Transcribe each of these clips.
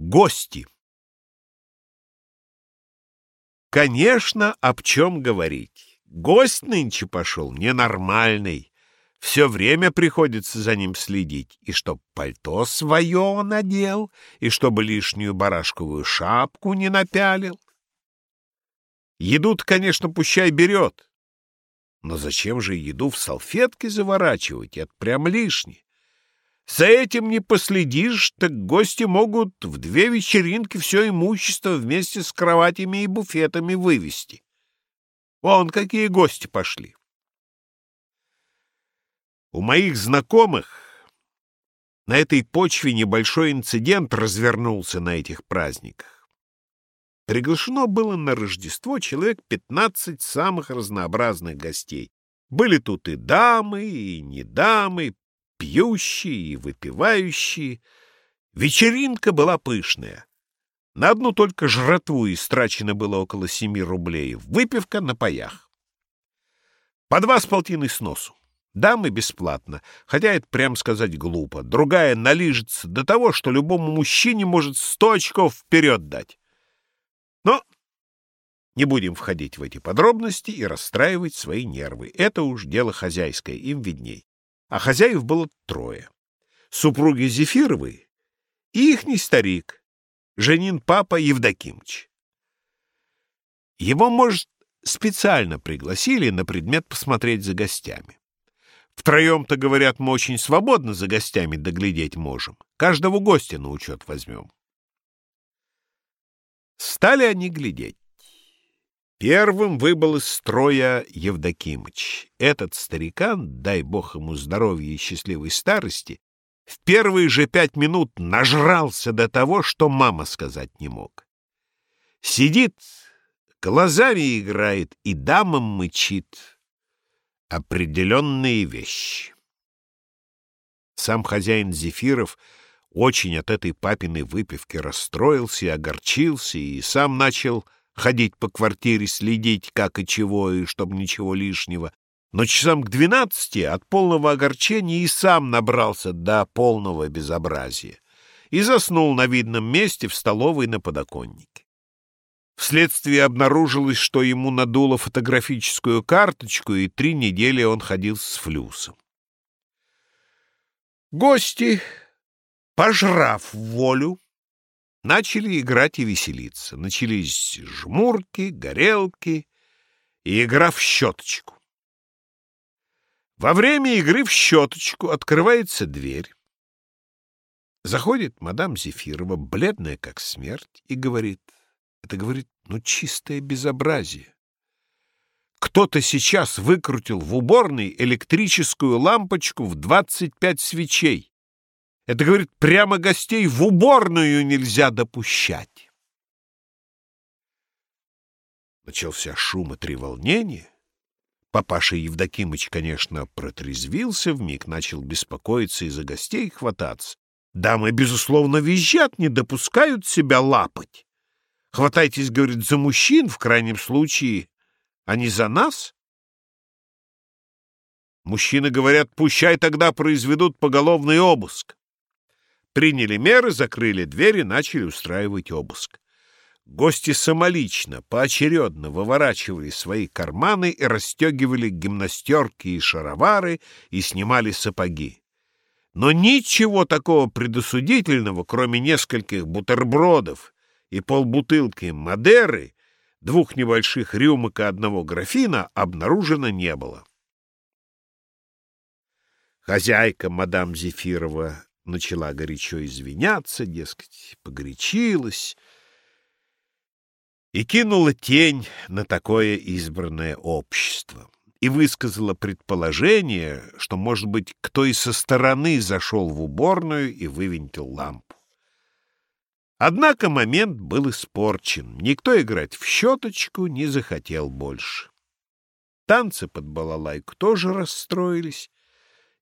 Гости. Конечно, об чем говорить. Гость нынче пошел ненормальный. Все время приходится за ним следить, и чтоб пальто свое надел, и чтобы лишнюю барашковую шапку не напялил. еду конечно, пущай берет. Но зачем же еду в салфетке заворачивать? Это прям лишнее. За этим не последишь, так гости могут в две вечеринки все имущество вместе с кроватями и буфетами вывести. Вон какие гости пошли. У моих знакомых на этой почве небольшой инцидент развернулся на этих праздниках. Приглашено было на Рождество человек пятнадцать самых разнообразных гостей. Были тут и дамы, и не дамы, пьющие и выпивающие. Вечеринка была пышная. На одну только жратву истрачено было около семи рублей, выпивка на паях. По два с полтиной сносу. Дамы бесплатно, хотя это, прям сказать, глупо. Другая налижется до того, что любому мужчине может сто очков вперед дать. Но не будем входить в эти подробности и расстраивать свои нервы. Это уж дело хозяйское, им видней а хозяев было трое. Супруги Зефировы и ихний старик, Женин папа Евдокимыч. Его, может, специально пригласили на предмет посмотреть за гостями. Втроем-то, говорят, мы очень свободно за гостями доглядеть можем. Каждого гостя на учет возьмем. Стали они глядеть. Первым выбыл из строя Евдокимыч. Этот старикан, дай бог ему здоровья и счастливой старости, в первые же пять минут нажрался до того, что мама сказать не мог. Сидит, глазами играет и дамам мычит. Определенные вещи. Сам хозяин Зефиров очень от этой папиной выпивки расстроился и огорчился, и сам начал ходить по квартире, следить, как и чего, и чтобы ничего лишнего. Но часам к двенадцати от полного огорчения и сам набрался до полного безобразия и заснул на видном месте в столовой на подоконнике. Вследствие обнаружилось, что ему надуло фотографическую карточку, и три недели он ходил с флюсом. Гости, пожрав волю, Начали играть и веселиться. Начались жмурки, горелки и игра в щеточку. Во время игры в щеточку открывается дверь. Заходит мадам Зефирова, бледная как смерть, и говорит, это, говорит, ну чистое безобразие. Кто-то сейчас выкрутил в уборной электрическую лампочку в двадцать пять свечей. Это, говорит, прямо гостей в уборную нельзя допущать. Начался шум и треволнение. Папаша Евдокимыч, конечно, протрезвился вмиг, начал беспокоиться и за гостей хвататься. Дамы, безусловно, визжат, не допускают себя лапать. Хватайтесь, говорит, за мужчин, в крайнем случае, а не за нас. Мужчины говорят, пущай тогда произведут поголовный обыск. Приняли меры, закрыли двери, начали устраивать обыск. Гости самолично, поочередно выворачивали свои карманы и расстегивали гимнастерки и шаровары и снимали сапоги. Но ничего такого предосудительного, кроме нескольких бутербродов и полбутылки Мадеры, двух небольших рюмок и одного графина, обнаружено не было. Хозяйка, мадам Зефирова, начала горячо извиняться, дескать, погорячилась и кинула тень на такое избранное общество и высказала предположение, что, может быть, кто и со стороны зашел в уборную и вывинтил лампу. Однако момент был испорчен. Никто играть в щеточку не захотел больше. Танцы под балалайку тоже расстроились,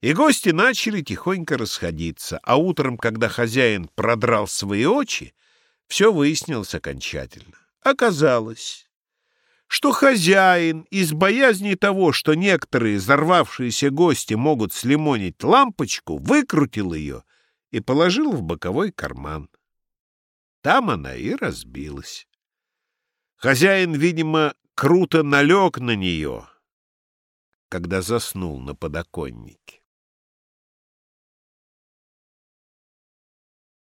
и гости начали тихонько расходиться, а утром, когда хозяин продрал свои очи, все выяснилось окончательно. Оказалось, что хозяин из боязни того, что некоторые взорвавшиеся гости могут слимонить лампочку, выкрутил ее и положил в боковой карман. Там она и разбилась. Хозяин, видимо, круто налег на нее, когда заснул на подоконнике.